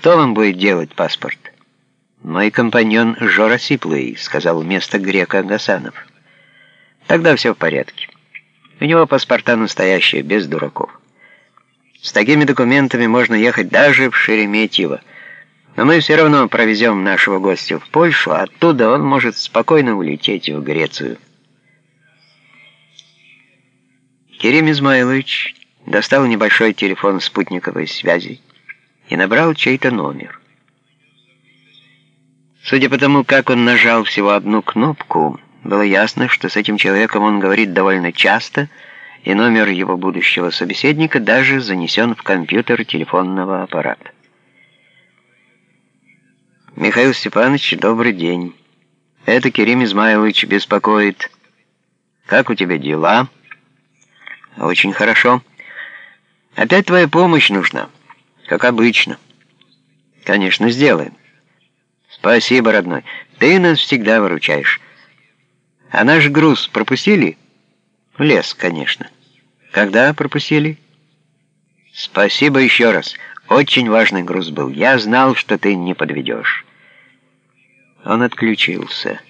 Кто вам будет делать паспорт? Мой компаньон Жора Сиплый, сказал вместо грека Гасанов. Тогда все в порядке. У него паспорта настоящие, без дураков. С такими документами можно ехать даже в Шереметьево. Но мы все равно провезем нашего гостя в Польшу, а оттуда он может спокойно улететь в Грецию. Керим Измайлович достал небольшой телефон спутниковой связи и набрал чей-то номер. Судя по тому, как он нажал всего одну кнопку, было ясно, что с этим человеком он говорит довольно часто, и номер его будущего собеседника даже занесен в компьютер телефонного аппарата. «Михаил Степанович, добрый день. Это Керим Измайлович беспокоит. Как у тебя дела?» «Очень хорошо. Опять твоя помощь нужна, как обычно». «Конечно, сделаем». «Спасибо, родной. Ты нас всегда выручаешь». А наш груз пропустили? В лес, конечно. Когда пропустили? Спасибо еще раз. Очень важный груз был. Я знал, что ты не подведешь. Он отключился.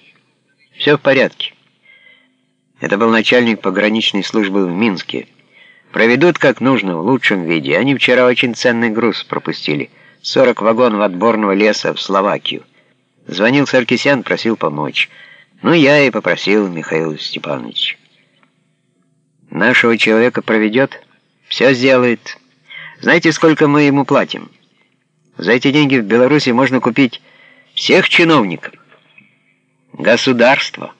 Все в порядке. Это был начальник пограничной службы в Минске. Проведут как нужно, в лучшем виде. Они вчера очень ценный груз пропустили. 40 вагонов отборного леса в Словакию. Звонил Саркисян, просил помочь. Ну, я и попросил Михаил Степанович. Нашего человека проведет, все сделает. Знаете, сколько мы ему платим? За эти деньги в Беларуси можно купить всех чиновников. Государство.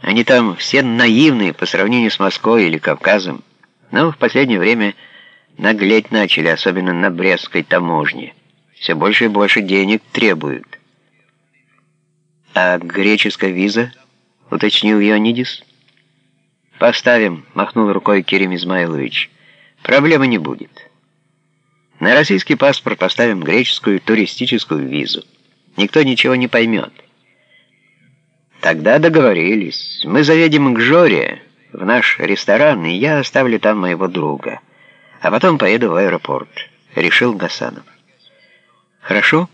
Они там все наивные по сравнению с Москвой или Кавказом. Но в последнее время наглеть начали, особенно на Брестской таможне. Все больше и больше денег требуют. «А греческая виза?» — уточнил Ионидис. «Поставим», — махнул рукой Керим Измайлович. «Проблемы не будет. На российский паспорт поставим греческую туристическую визу. Никто ничего не поймет». «Тогда договорились. Мы заедем к Жоре, в наш ресторан, и я оставлю там моего друга. А потом поеду в аэропорт», — решил Гасанов. «Хорошо?»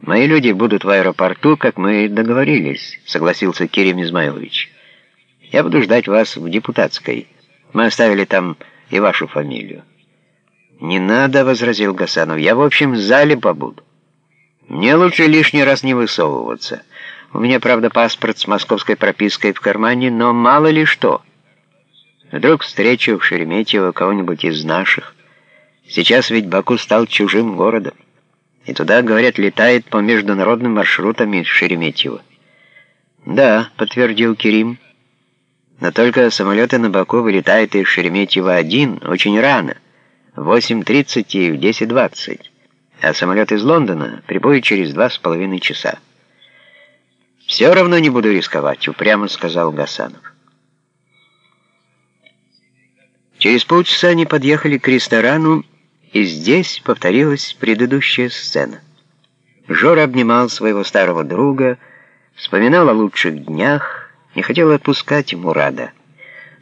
«Мои люди будут в аэропорту, как мы договорились», — согласился Кирим Измайлович. «Я буду ждать вас в депутатской. Мы оставили там и вашу фамилию». «Не надо», — возразил Гасанов. «Я в общем в зале побуду. Мне лучше лишний раз не высовываться. У меня, правда, паспорт с московской пропиской в кармане, но мало ли что. Вдруг встречу в Шереметьево кого-нибудь из наших. Сейчас ведь Баку стал чужим городом и туда, говорят, летает по международным маршрутам из Шереметьево. «Да», — подтвердил Керим, — «но только самолеты на Баку вылетают из Шереметьево-1 очень рано, в 8.30 и в 10.20, а самолет из Лондона прибудет через два с половиной часа». «Все равно не буду рисковать», — упрямо сказал Гасанов. Через полчаса они подъехали к ресторану, и здесь повторилась предыдущая сцена. Жора обнимал своего старого друга, вспоминал о лучших днях, не хотел отпускать Мурада.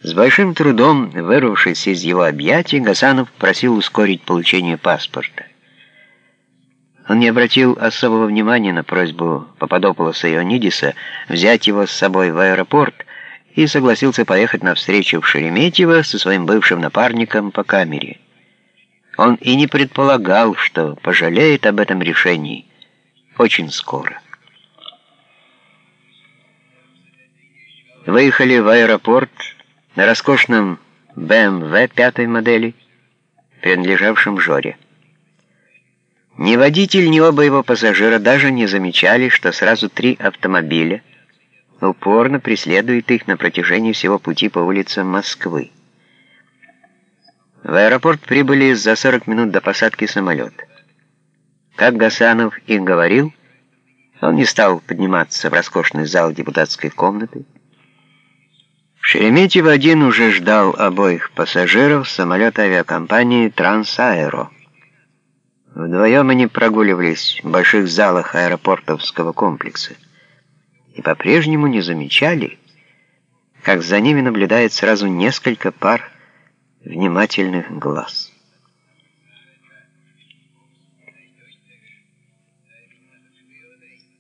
С большим трудом, вырвавшись из его объятий, Гасанов просил ускорить получение паспорта. Он не обратил особого внимания на просьбу Пападополоса Ионидиса взять его с собой в аэропорт и согласился поехать на встречу в Шереметьево со своим бывшим напарником по камере. Он и не предполагал, что пожалеет об этом решении очень скоро. Выехали в аэропорт на роскошном BMW пятой модели, принадлежавшем Жоре. Ни водитель, ни оба его пассажира даже не замечали, что сразу три автомобиля упорно преследуют их на протяжении всего пути по улицам Москвы. В аэропорт прибыли за 40 минут до посадки самолета. Как Гасанов и говорил, он не стал подниматься в роскошный зал депутатской комнаты. Шереметьево-1 уже ждал обоих пассажиров самолета авиакомпании «Трансаэро». Вдвоем они прогуливались в больших залах аэропортовского комплекса и по-прежнему не замечали, как за ними наблюдает сразу несколько пар внимательных глаз.